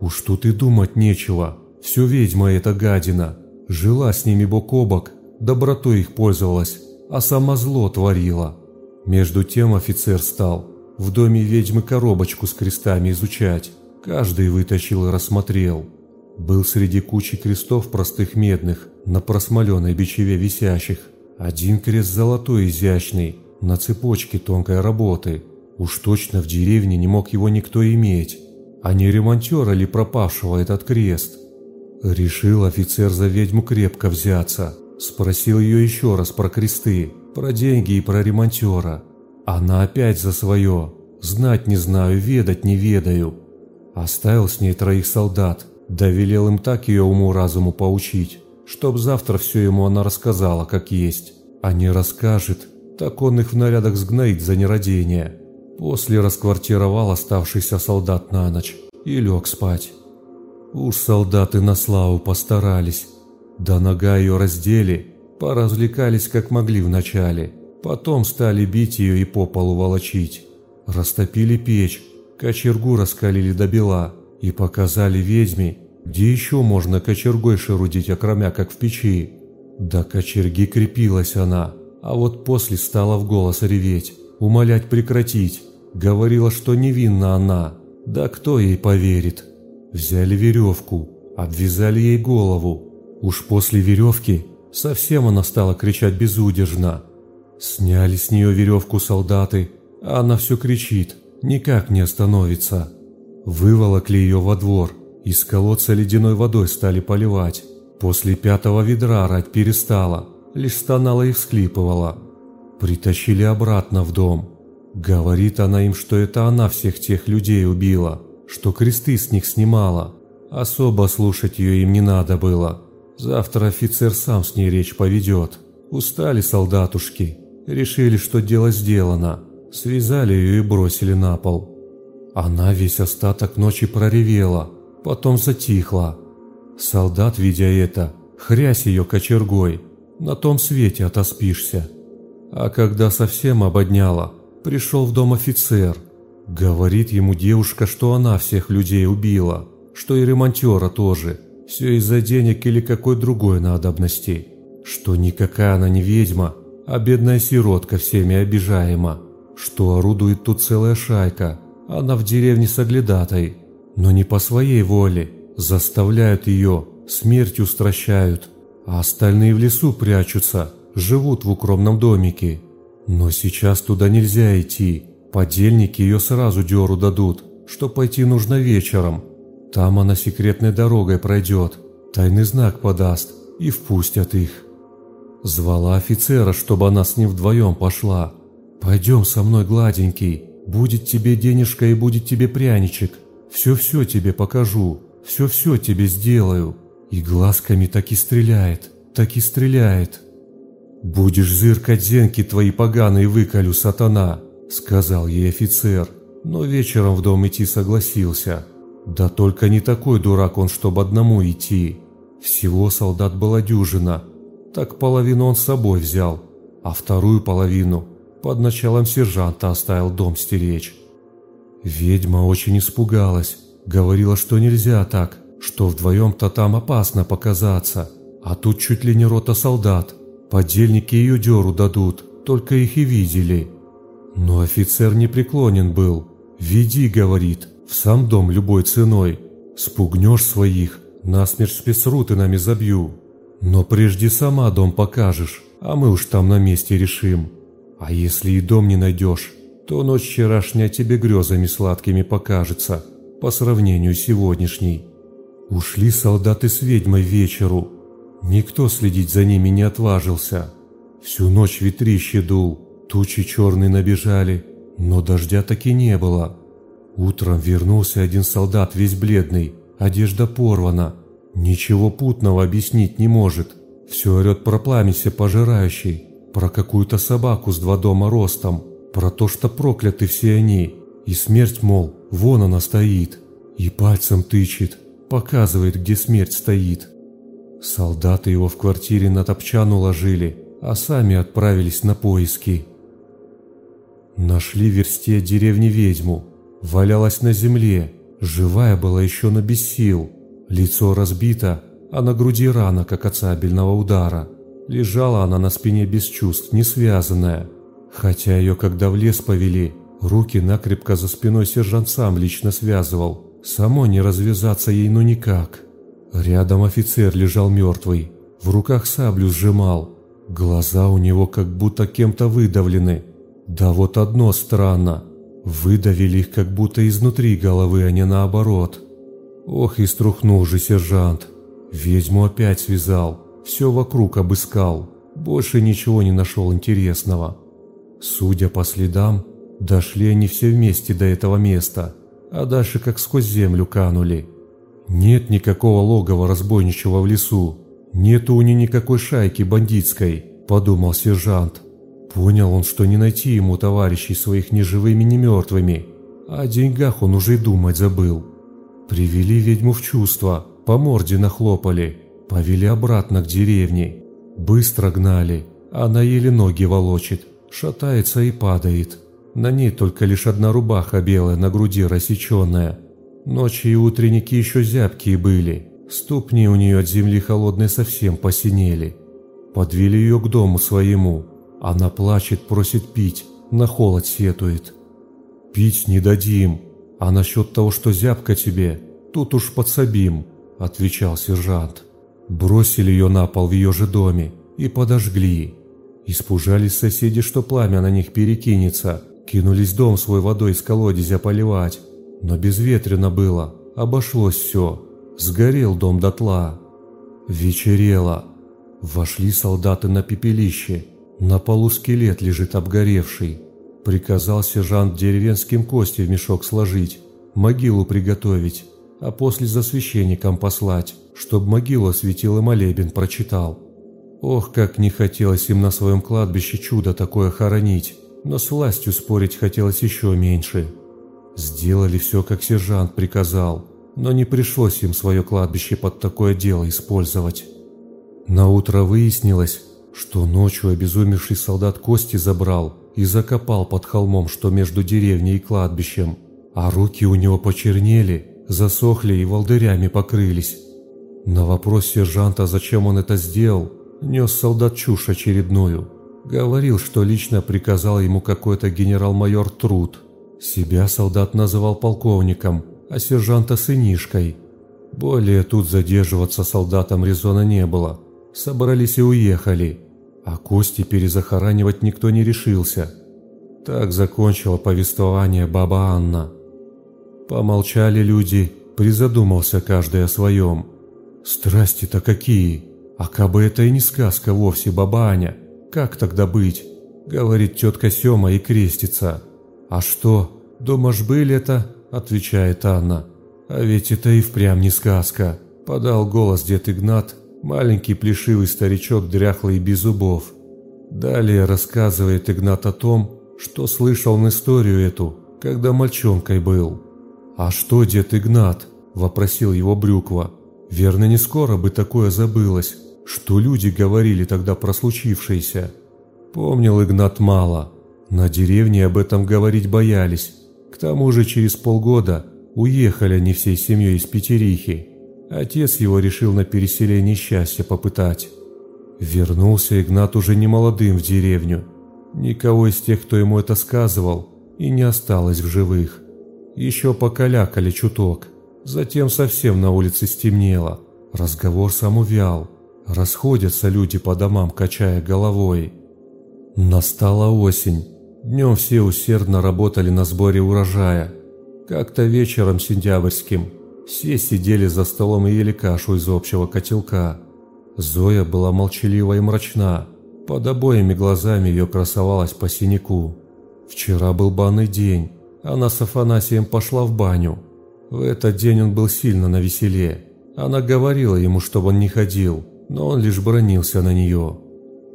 Уж тут и думать нечего, все ведьма эта гадина. Жила с ними бок о бок, добротой их пользовалась, а сама зло творила. Между тем офицер стал в доме ведьмы коробочку с крестами изучать. Каждый вытащил и рассмотрел. Был среди кучи крестов простых медных, на просмоленной бичеве висящих. Один крест золотой изящный, на цепочке тонкой работы. Уж точно в деревне не мог его никто иметь. А не ремонтера ли пропавшего этот крест? Решил офицер за ведьму крепко взяться. Спросил ее еще раз про кресты, про деньги и про ремонтера. Она опять за свое. Знать не знаю, ведать не ведаю. Оставил с ней троих солдат, да велел им так ее уму-разуму поучить, чтоб завтра все ему она рассказала, как есть. А не расскажет, так он их в нарядах сгноит за нерадение. После расквартировал оставшийся солдат на ночь и лег спать. Уж солдаты на славу постарались. До нога ее раздели, поразвлекались как могли вначале, потом стали бить ее и по полу волочить. Растопили печь, кочергу раскалили до бела и показали ведьме, где еще можно кочергой шерудить, окромя как в печи. До кочерги крепилась она, а вот после стала в голос реветь, умолять прекратить. Говорила, что невинна она, да кто ей поверит. Взяли веревку, обвязали ей голову, Уж после веревки Совсем она стала кричать безудержно. Сняли с нее веревку солдаты, а она все кричит, никак не остановится. Выволокли ее во двор, из колодца ледяной водой стали поливать. После пятого ведра рать перестала, лишь стонала и всклипывала. Притащили обратно в дом. Говорит она им, что это она всех тех людей убила, что кресты с них снимала. Особо слушать ее им не надо было. Завтра офицер сам с ней речь поведет. Устали солдатушки, решили, что дело сделано. Связали ее и бросили на пол. Она весь остаток ночи проревела, потом затихла. Солдат, видя это, хрясь ее кочергой, на том свете отоспишься. А когда совсем ободняла, пришел в дом офицер. Говорит ему девушка, что она всех людей убила, что и ремонтера тоже. Все из-за денег или какой другой надобности. Что никакая она не ведьма, а бедная сиротка всеми обижаема. Что орудует тут целая шайка, она в деревне соглядатой, но не по своей воле. Заставляют ее, смертью стращают, а остальные в лесу прячутся, живут в укромном домике. Но сейчас туда нельзя идти. Подельники ее сразу дёру дадут, что пойти нужно вечером. Там она секретной дорогой пройдет, тайный знак подаст и впустят их. Звала офицера, чтобы она с ним вдвоем пошла. «Пойдем со мной, гладенький, будет тебе денежка и будет тебе пряничек. Все-все тебе покажу, все-все тебе сделаю». И глазками так и стреляет, так и стреляет. «Будешь зыркать зенки твои поганые выколю, сатана», — сказал ей офицер, но вечером в дом идти согласился. Да только не такой дурак он, чтобы одному идти. Всего солдат была дюжина, так половину он с собой взял, а вторую половину под началом сержанта оставил дом стеречь. Ведьма очень испугалась, говорила, что нельзя так, что вдвоем-то там опасно показаться, а тут чуть ли не рота солдат, Подельники ее дёру дадут, только их и видели. Но офицер непреклонен был. «Веди», — говорит, — «в сам дом любой ценой. Спугнешь своих, насмерть спецруты нами забью. Но прежде сама дом покажешь, а мы уж там на месте решим. А если и дом не найдешь, то ночь вчерашняя тебе грезами сладкими покажется, по сравнению с сегодняшней». Ушли солдаты с ведьмой вечеру, Никто следить за ними не отважился. Всю ночь ветрище дул, тучи черные набежали, но дождя таки не было. Утром вернулся один солдат весь бледный, одежда порвана. Ничего путного объяснить не может. Все орет про пламися пожирающий, про какую-то собаку с два дома ростом, про то, что прокляты все они, и смерть, мол, вон она стоит, и пальцем тычет, показывает, где смерть стоит. Солдаты его в квартире на топчан уложили, а сами отправились на поиски. Нашли в версте деревни ведьму. Валялась на земле, живая была еще на без сил. Лицо разбито, а на груди рана, как от сабельного удара. Лежала она на спине без чувств, не связанная. Хотя ее, когда в лес повели, руки накрепко за спиной сержант сам лично связывал. Само не развязаться ей ну никак. Рядом офицер лежал мертвый, в руках саблю сжимал. Глаза у него как будто кем-то выдавлены. Да вот одно странно. Выдавили их как будто изнутри головы, а не наоборот. Ох и струхнул же сержант. Ведьму опять связал, все вокруг обыскал. Больше ничего не нашел интересного. Судя по следам, дошли они все вместе до этого места, а дальше как сквозь землю канули. Нет никакого логова разбойничего в лесу. Нету у нее никакой шайки бандитской, подумал сержант. Понял он, что не найти ему товарищей своих ни живыми, ни мертвыми. А о деньгах он уже и думать забыл. Привели ведьму в чувство, по морде нахлопали, повели обратно к деревне. Быстро гнали, она еле ноги волочит, шатается и падает. На ней только лишь одна рубаха белая на груди рассеченная – Ночи и утренники еще зябкие были, ступни у нее от земли холодной совсем посинели. Подвели ее к дому своему. Она плачет, просит пить, на холод сетует. «Пить не дадим, а насчет того, что зябко тебе, тут уж подсобим», – отвечал сержант. Бросили ее на пол в ее же доме, и подожгли. Испужались соседи, что пламя на них перекинется, кинулись дом свой водой из колодезя поливать. Но безветренно было, обошлось все. Сгорел дом дотла. Вечерело. Вошли солдаты на пепелище. На полу скелет лежит обгоревший. Приказал сержант деревенским кости в мешок сложить, могилу приготовить, а после за священником послать, чтоб могилу осветил и молебен прочитал. Ох, как не хотелось им на своем кладбище чудо такое хоронить, но с властью спорить хотелось еще меньше. Сделали все, как сержант приказал, но не пришлось им свое кладбище под такое дело использовать. На утро выяснилось, что ночью обезумевший солдат кости забрал и закопал под холмом, что между деревней и кладбищем, а руки у него почернели, засохли и волдырями покрылись. На вопрос сержанта, зачем он это сделал, нес солдат чушь очередную. Говорил, что лично приказал ему какой-то генерал-майор Труд. Себя солдат называл полковником, а сержанта сынишкой. Более тут задерживаться солдатам резона не было. Собрались и уехали, а кости перезахоранивать никто не решился. Так закончила повествование баба Анна. Помолчали люди, призадумался каждый о своем. Страсти-то какие! А кабы это и не сказка вовсе, баба Аня, как тогда быть? Говорит тетка Сема и крестится. А что, думаешь, были это? Отвечает Анна. А ведь это и впрямь не сказка. Подал голос дед Игнат, маленький плешивый старичок, дряхлый и без зубов. Далее рассказывает Игнат о том, что слышал он историю эту, когда мальчонкой был. «А что, дед Игнат?» – вопросил его Брюква. «Верно, не скоро бы такое забылось. Что люди говорили тогда про случившееся?» Помнил Игнат мало. На деревне об этом говорить боялись. К тому же через полгода уехали они всей семьей из Петерихи. Отец его решил на переселение счастья попытать. Вернулся Игнат уже не молодым в деревню. Никого из тех, кто ему это сказывал, и не осталось в живых. Еще покалякали чуток. Затем совсем на улице стемнело. Разговор сам увял. Расходятся люди по домам, качая головой. Настала осень. Днем все усердно работали на сборе урожая. Как-то вечером сентябрьским все сидели за столом и ели кашу из общего котелка. Зоя была молчалива и мрачна. Под обоими глазами ее красовалась по синяку. Вчера был банный день. Она с Афанасием пошла в баню. В этот день он был сильно на веселе. Она говорила ему, чтобы он не ходил, но он лишь бронился на нее.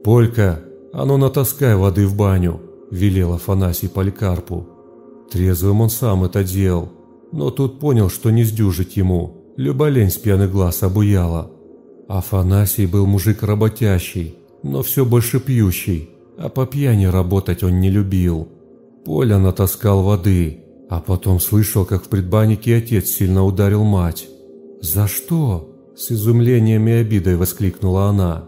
«Полька, а ну натаскай воды в баню», – велел Афанасий Поликарпу. Трезвым он сам это делал, но тут понял, что не сдюжить ему. Люболень с пьяных глаз обуяла. Афанасий был мужик работящий, но все больше пьющий, а по пьяни работать он не любил. Поля натаскал воды, а потом слышал, как в предбаннике отец сильно ударил мать. «За что?» – с изумлением и обидой воскликнула она.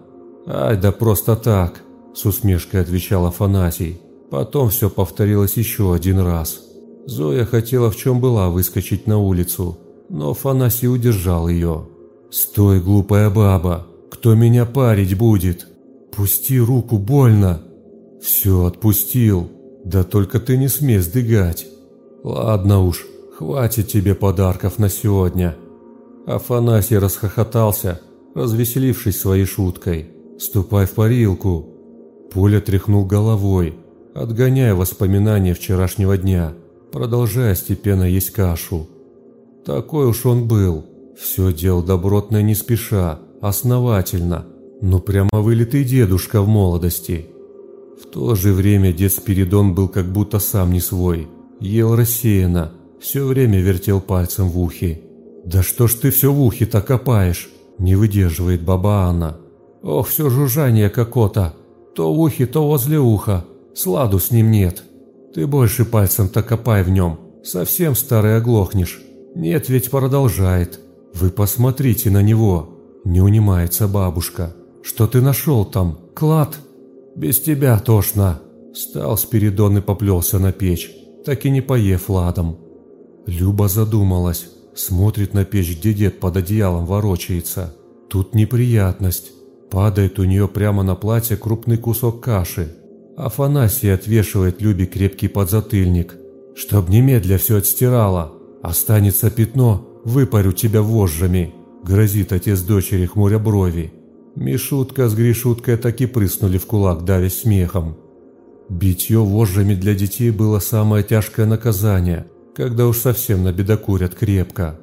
«Ай, да просто так!» – с усмешкой отвечал Афанасий. Потом все повторилось еще один раз. Зоя хотела в чем была выскочить на улицу, но Афанасий удержал ее. «Стой, глупая баба! Кто меня парить будет? Пусти руку, больно!» «Все, отпустил. Да только ты не смей сдыгать. Ладно уж, хватит тебе подарков на сегодня». Афанасий расхохотался, развеселившись своей шуткой. «Ступай в парилку!» Поля тряхнул головой, отгоняя воспоминания вчерашнего дня, продолжая степенно есть кашу. Такой уж он был, все делал добротно не спеша, основательно, ну прямо вылитый дедушка в молодости. В то же время дед Спиридон был как будто сам не свой, ел рассеянно, все время вертел пальцем в ухе. «Да что ж ты все в ухе-то копаешь?» – не выдерживает баба Анна. «Ох, все жужжание какое-то, то в ухе, то возле уха, сладу с ним нет. Ты больше пальцем-то копай в нем, совсем старый оглохнешь. Нет, ведь продолжает. «Вы посмотрите на него!» – не унимается бабушка. «Что ты нашел там? Клад?» «Без тебя тошно!» Стал Спиридон и поплелся на печь, так и не поев ладом. Люба задумалась, смотрит на печь, где дед под одеялом ворочается. Тут неприятность. Падает у нее прямо на платье крупный кусок каши. Афанасий отвешивает Любе крепкий подзатыльник, чтоб немедля все отстирала. Останется пятно, выпарю тебя вожжами, грозит отец дочери хмуря брови. Мишутка с Гришуткой так и прыснули в кулак, давясь смехом. Битье вожжами для детей было самое тяжкое наказание, когда уж совсем набедокурят крепко.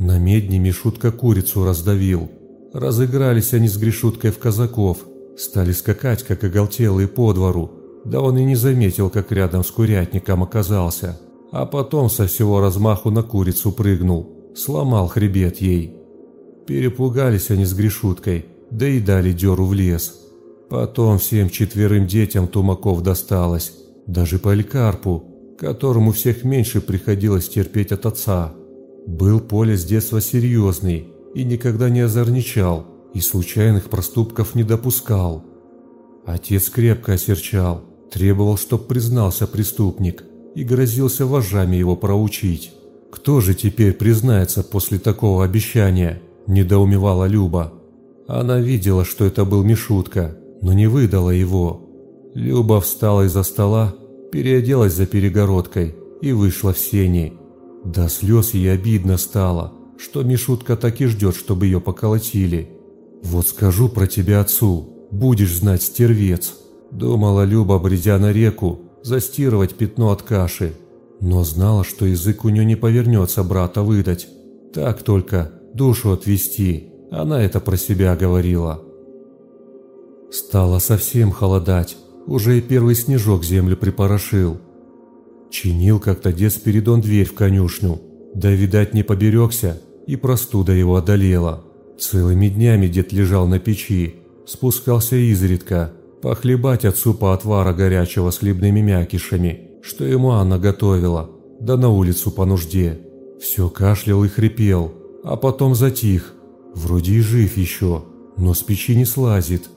На медне Мишутка курицу раздавил. Разыгрались они с Гришуткой в казаков, стали скакать, как оголтелые по двору. Да он и не заметил, как рядом с курятником оказался. А потом со всего размаху на курицу прыгнул, сломал хребет ей. Перепугались они с Гришуткой, да и дали дёру в лес. Потом всем четверым детям Тумаков досталось, даже Поликарпу, которому всех меньше приходилось терпеть от отца. Был Поля с детства серьезный и никогда не озорничал, и случайных проступков не допускал. Отец крепко осерчал, требовал, чтоб признался преступник, и грозился вожами его проучить. Кто же теперь признается после такого обещания, недоумевала Люба. Она видела, что это был Мишутка, но не выдала его. Люба встала из-за стола, переоделась за перегородкой и вышла в сени. До слез ей обидно стало, что Мишутка так и ждет, чтобы ее поколотили. «Вот скажу про тебя отцу, будешь знать, стервец», – думала Люба, бредя на реку, застирывать пятно от каши. Но знала, что язык у нее не повернется брата выдать. Так только душу отвести, она это про себя говорила. Стало совсем холодать, уже и первый снежок землю припорошил. Чинил как-то дед Спиридон дверь в конюшню, да, видать, не поберегся, и простуда его одолела. Целыми днями дед лежал на печи, спускался изредка, похлебать от супа отвара горячего с хлебными мякишами, что ему Анна готовила, да на улицу по нужде. Все кашлял и хрипел, а потом затих. Вроде и жив еще, но с печи не слазит.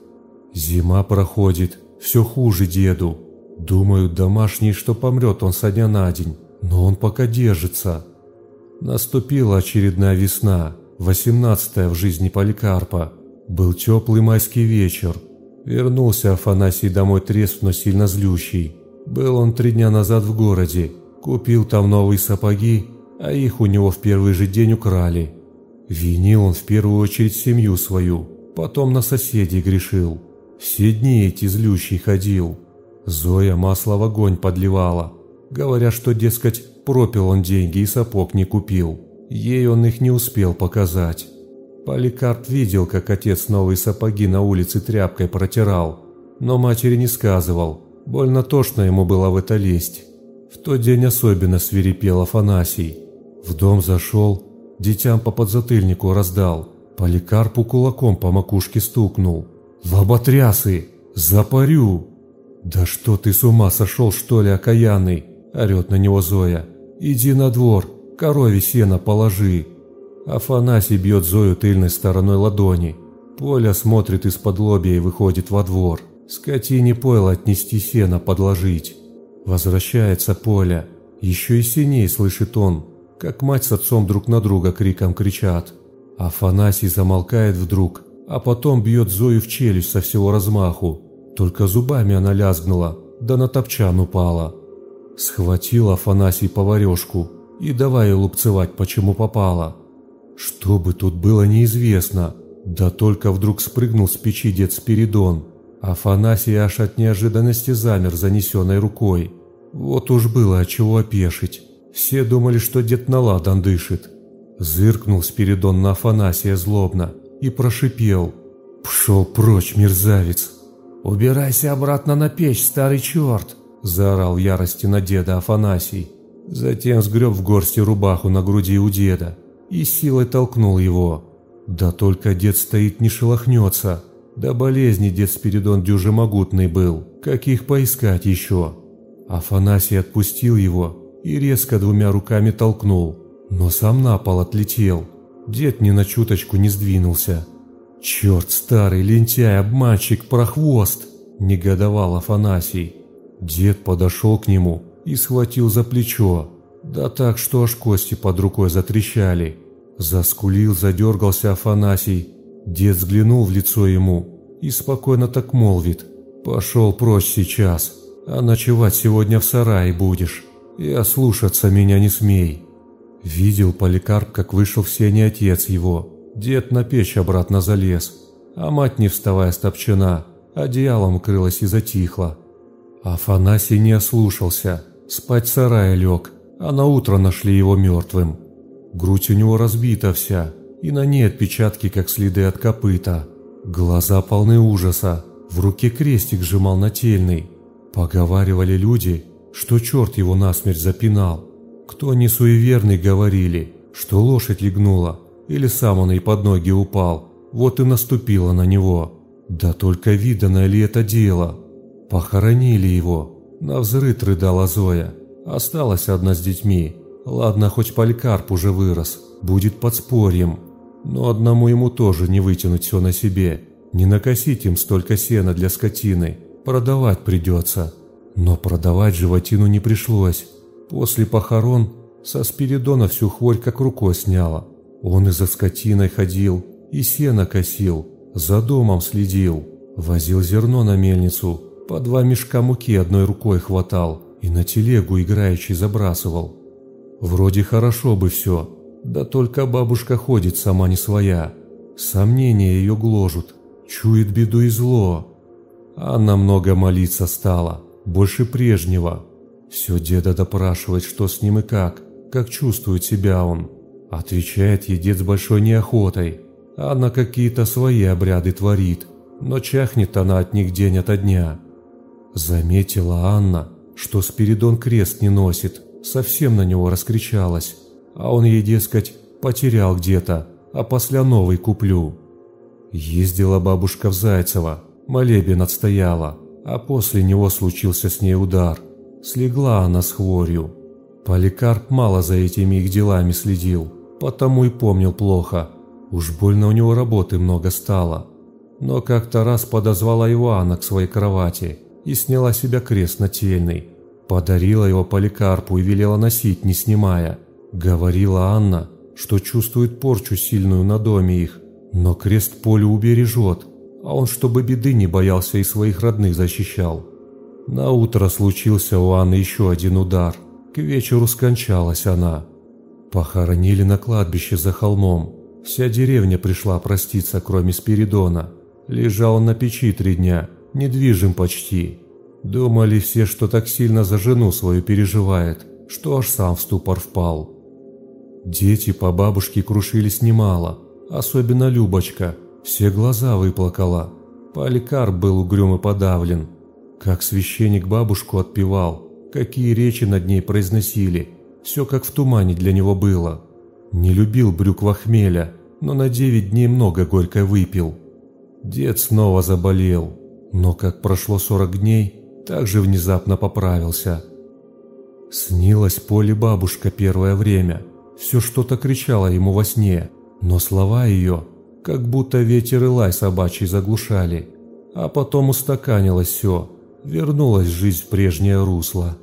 Зима проходит, все хуже деду. Думают домашние, что помрет он со дня на день, но он пока держится. Наступила очередная весна, восемнадцатая в жизни Поликарпа. Был теплый майский вечер. Вернулся Афанасий домой трезв, но сильно злющий. Был он три дня назад в городе, купил там новые сапоги, а их у него в первый же день украли. Винил он в первую очередь семью свою, потом на соседей грешил. Все дни эти злющий ходил. Зоя масло в огонь подливала, говоря, что, дескать, пропил он деньги и сапог не купил. Ей он их не успел показать. Поликарп видел, как отец новые сапоги на улице тряпкой протирал, но матери не сказывал, больно тошно ему было в это лезть. В тот день особенно свирепел Афанасий. В дом зашел, детям по подзатыльнику раздал, Поликарпу кулаком по макушке стукнул – «Лоботрясы! Запарю!» «Да что ты с ума сошел, что ли, окаянный?» – орет на него Зоя. «Иди на двор, корове сено положи!» Афанасий бьет Зою тыльной стороной ладони. Поля смотрит из-под лобья и выходит во двор. Скотине пойло отнести сено, подложить. Возвращается Поля. Еще и синей слышит он, как мать с отцом друг на друга криком кричат. Афанасий замолкает вдруг, а потом бьет Зою в челюсть со всего размаху. Только зубами она лязгнула, да на топчан упала. Схватил Афанасий поварешку и давай лупцевать, почему попала. Что бы тут было неизвестно, да только вдруг спрыгнул с печи дед Спиридон. Афанасий аж от неожиданности замер занесенной рукой. Вот уж было от чего опешить. Все думали, что дед наладан дышит. Зыркнул Спиридон на Афанасия злобно и прошипел. «Пшел прочь, мерзавец!» «Убирайся обратно на печь, старый черт!» – заорал ярости на деда Афанасий. Затем сгреб в горсти рубаху на груди у деда и силой толкнул его. Да только дед стоит не шелохнется. До болезни дед Спиридон дюже могутный был, каких поискать еще. Афанасий отпустил его и резко двумя руками толкнул, но сам на пол отлетел – Дед ни на чуточку не сдвинулся. «Черт, старый лентяй, обманщик, прохвост!» – негодовал Афанасий. Дед подошел к нему и схватил за плечо, да так, что аж кости под рукой затрещали. Заскулил, задергался Афанасий, Дед взглянул в лицо ему и спокойно так молвит. «Пошел прочь сейчас, а ночевать сегодня в сарае будешь, и ослушаться меня не смей». Видел Поликарп, как вышел в сене отец его. Дед на печь обратно залез, а мать, не вставая стопчена, одеялом укрылась и затихла. Афанасий не ослушался, спать в сарае лег, а на утро нашли его мертвым. Грудь у него разбита вся, и на ней отпечатки, как следы от копыта. Глаза полны ужаса, в руке крестик сжимал нательный. Поговаривали люди, что черт его насмерть запинал. Кто не суеверный, говорили, что лошадь легнула, или сам он и под ноги упал, вот и наступила на него. Да только видано ли это дело? Похоронили его. На взрыт рыдала Зоя. Осталась одна с детьми. Ладно, хоть Поликарп уже вырос, будет подспорьем. Но одному ему тоже не вытянуть все на себе. Не накосить им столько сена для скотины. Продавать придется. Но продавать животину не пришлось. После похорон со Спиридона всю хворь как рукой сняла. Он и за скотиной ходил, и сено косил, за домом следил, возил зерно на мельницу, по два мешка муки одной рукой хватал и на телегу играючи забрасывал. Вроде хорошо бы все, да только бабушка ходит сама не своя. Сомнения ее гложут, чует беду и зло. Анна много молиться стала, больше прежнего. Все деда допрашивает, что с ним и как, как чувствует себя он. Отвечает ей дед с большой неохотой. Она какие-то свои обряды творит, но чахнет она от них день ото дня. Заметила Анна, что Спиридон крест не носит, совсем на него раскричалась, а он ей, дескать, потерял где-то, а после новый куплю. Ездила бабушка в Зайцево, молебен отстояла, а после него случился с ней удар. Слегла она с хворью. Поликарп мало за этими их делами следил, потому и помнил плохо. Уж больно у него работы много стало. Но как-то раз подозвала Анна к своей кровати и сняла себя крест нательный. Подарила его Поликарпу и велела носить, не снимая. Говорила Анна, что чувствует порчу сильную на доме их, но крест полю убережет, а он, чтобы беды не боялся и своих родных защищал. На утро случился у Анны еще один удар. К вечеру скончалась она. Похоронили на кладбище за холмом. Вся деревня пришла проститься, кроме Спиридона. Лежал он на печи три дня, недвижим почти. Думали все, что так сильно за жену свою переживает, что аж сам в ступор впал. Дети по бабушке крушились немало, особенно Любочка, все глаза выплакала. Поликарп был угрюм и подавлен. Как священник бабушку отпевал, какие речи над ней произносили, все как в тумане для него было. Не любил брюква хмеля, но на девять дней много горько выпил. Дед снова заболел, но как прошло сорок дней, так же внезапно поправился. Снилась Поле бабушка первое время, все что-то кричала ему во сне, но слова ее, как будто ветер и лай собачий заглушали, а потом устаканилось все, вернулась жизнь в прежнее русло.